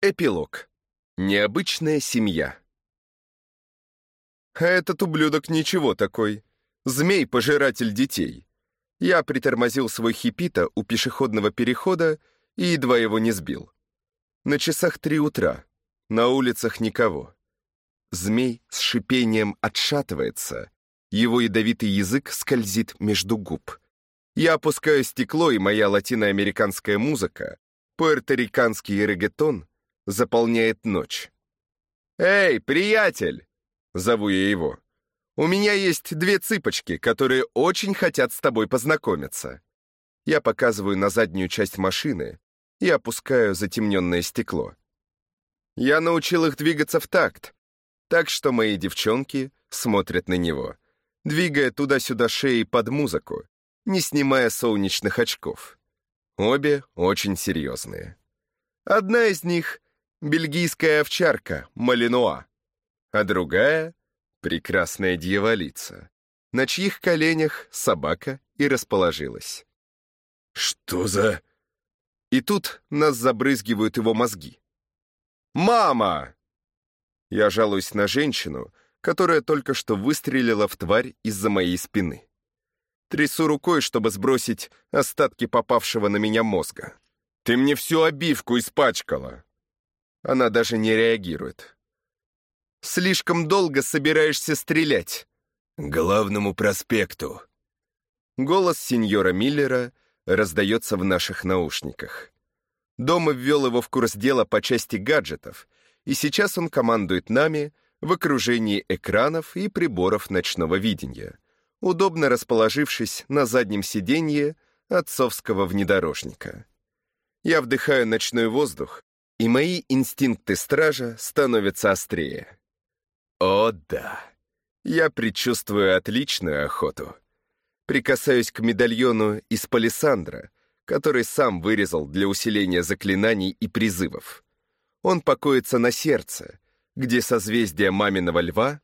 Эпилог. Необычная семья. Этот ублюдок ничего такой. Змей-пожиратель детей. Я притормозил свой хипита у пешеходного перехода и едва его не сбил. На часах три утра. На улицах никого. Змей с шипением отшатывается. Его ядовитый язык скользит между губ. Я опускаю стекло, и моя латиноамериканская музыка, пуэрториканский регетон — заполняет ночь. «Эй, приятель!» — зову я его. «У меня есть две цыпочки, которые очень хотят с тобой познакомиться». Я показываю на заднюю часть машины и опускаю затемненное стекло. Я научил их двигаться в такт, так что мои девчонки смотрят на него, двигая туда-сюда шеей под музыку, не снимая солнечных очков. Обе очень серьезные. Одна из них бельгийская овчарка Малинуа, а другая — прекрасная дьяволица, на чьих коленях собака и расположилась. «Что за...» И тут нас забрызгивают его мозги. «Мама!» Я жалуюсь на женщину, которая только что выстрелила в тварь из-за моей спины. Трясу рукой, чтобы сбросить остатки попавшего на меня мозга. «Ты мне всю обивку испачкала!» Она даже не реагирует. «Слишком долго собираешься стрелять?» «Главному проспекту». Голос сеньора Миллера раздается в наших наушниках. Дома ввел его в курс дела по части гаджетов, и сейчас он командует нами в окружении экранов и приборов ночного видения, удобно расположившись на заднем сиденье отцовского внедорожника. Я вдыхаю ночной воздух и мои инстинкты стража становятся острее. О да, я предчувствую отличную охоту. Прикасаюсь к медальону из палисандра, который сам вырезал для усиления заклинаний и призывов. Он покоится на сердце, где созвездия маминого льва,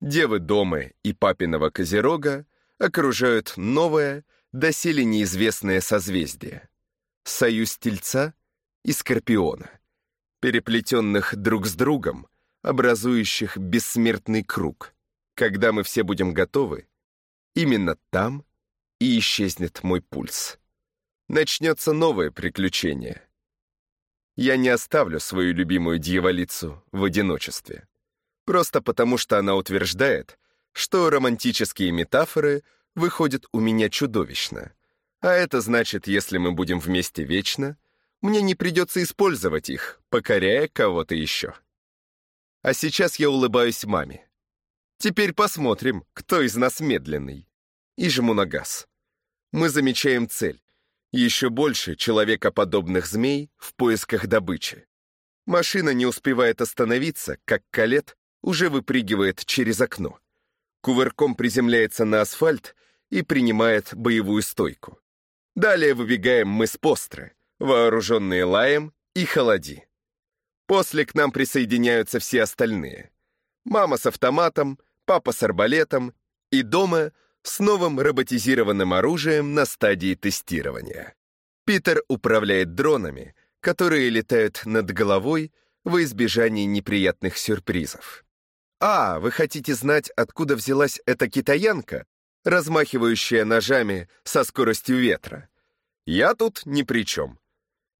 девы дома и папиного козерога окружают новое, доселе неизвестное созвездие — союз Тельца и Скорпиона — переплетенных друг с другом, образующих бессмертный круг. Когда мы все будем готовы, именно там и исчезнет мой пульс. Начнется новое приключение. Я не оставлю свою любимую дьяволицу в одиночестве. Просто потому, что она утверждает, что романтические метафоры выходят у меня чудовищно. А это значит, если мы будем вместе вечно — мне не придется использовать их, покоряя кого-то еще. А сейчас я улыбаюсь маме. Теперь посмотрим, кто из нас медленный. И жму на газ. Мы замечаем цель. Еще больше человекоподобных змей в поисках добычи. Машина не успевает остановиться, как калет уже выпрыгивает через окно. Кувырком приземляется на асфальт и принимает боевую стойку. Далее выбегаем мы с постры вооруженные лаем и холоди. После к нам присоединяются все остальные. Мама с автоматом, папа с арбалетом и дома с новым роботизированным оружием на стадии тестирования. Питер управляет дронами, которые летают над головой во избежание неприятных сюрпризов. А, вы хотите знать, откуда взялась эта китаянка, размахивающая ножами со скоростью ветра? Я тут ни при чем.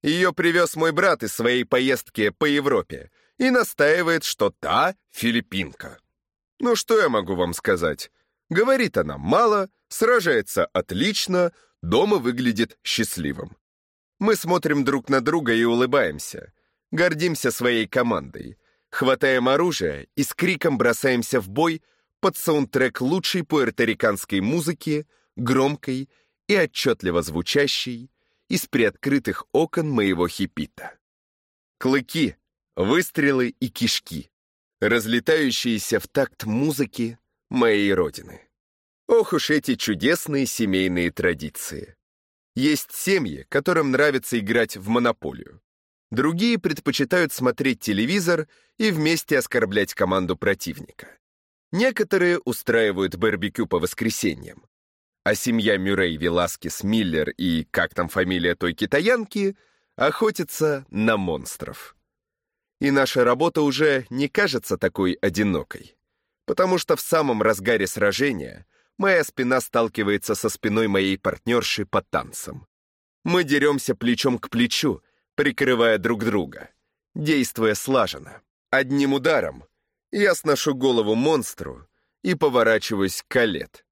Ее привез мой брат из своей поездки по Европе и настаивает, что та филиппинка. Ну что я могу вам сказать? Говорит она мало, сражается отлично, дома выглядит счастливым. Мы смотрим друг на друга и улыбаемся. Гордимся своей командой. Хватаем оружие и с криком бросаемся в бой под саундтрек лучшей пуэрториканской музыки, громкой и отчетливо звучащей, из приоткрытых окон моего хипита. Клыки, выстрелы и кишки, разлетающиеся в такт музыки моей родины. Ох уж эти чудесные семейные традиции. Есть семьи, которым нравится играть в монополию. Другие предпочитают смотреть телевизор и вместе оскорблять команду противника. Некоторые устраивают барбекю по воскресеньям а семья Мюррей, Веласкес, Миллер и, как там фамилия той китаянки, охотятся на монстров. и наша работа уже не кажется такой одинокой, потому что в самом разгаре сражения моя спина сталкивается со спиной моей партнерши по танцам. Мы деремся плечом к плечу, прикрывая друг друга, действуя слаженно. Одним ударом я сношу голову монстру и поворачиваюсь к Калет.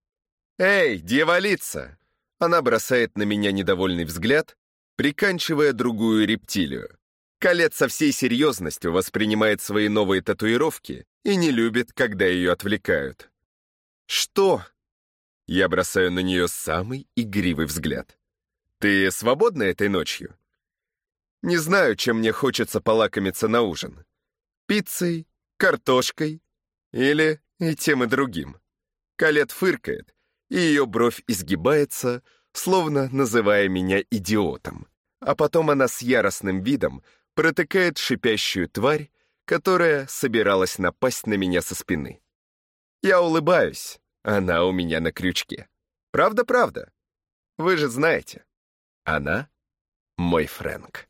«Эй, дьяволица!» Она бросает на меня недовольный взгляд, приканчивая другую рептилию. Калет со всей серьезностью воспринимает свои новые татуировки и не любит, когда ее отвлекают. «Что?» Я бросаю на нее самый игривый взгляд. «Ты свободна этой ночью?» Не знаю, чем мне хочется полакомиться на ужин. Пиццей, картошкой или и тем и другим. Калет фыркает, и ее бровь изгибается, словно называя меня идиотом. А потом она с яростным видом протыкает шипящую тварь, которая собиралась напасть на меня со спины. Я улыбаюсь, она у меня на крючке. Правда-правда? Вы же знаете, она мой Фрэнк.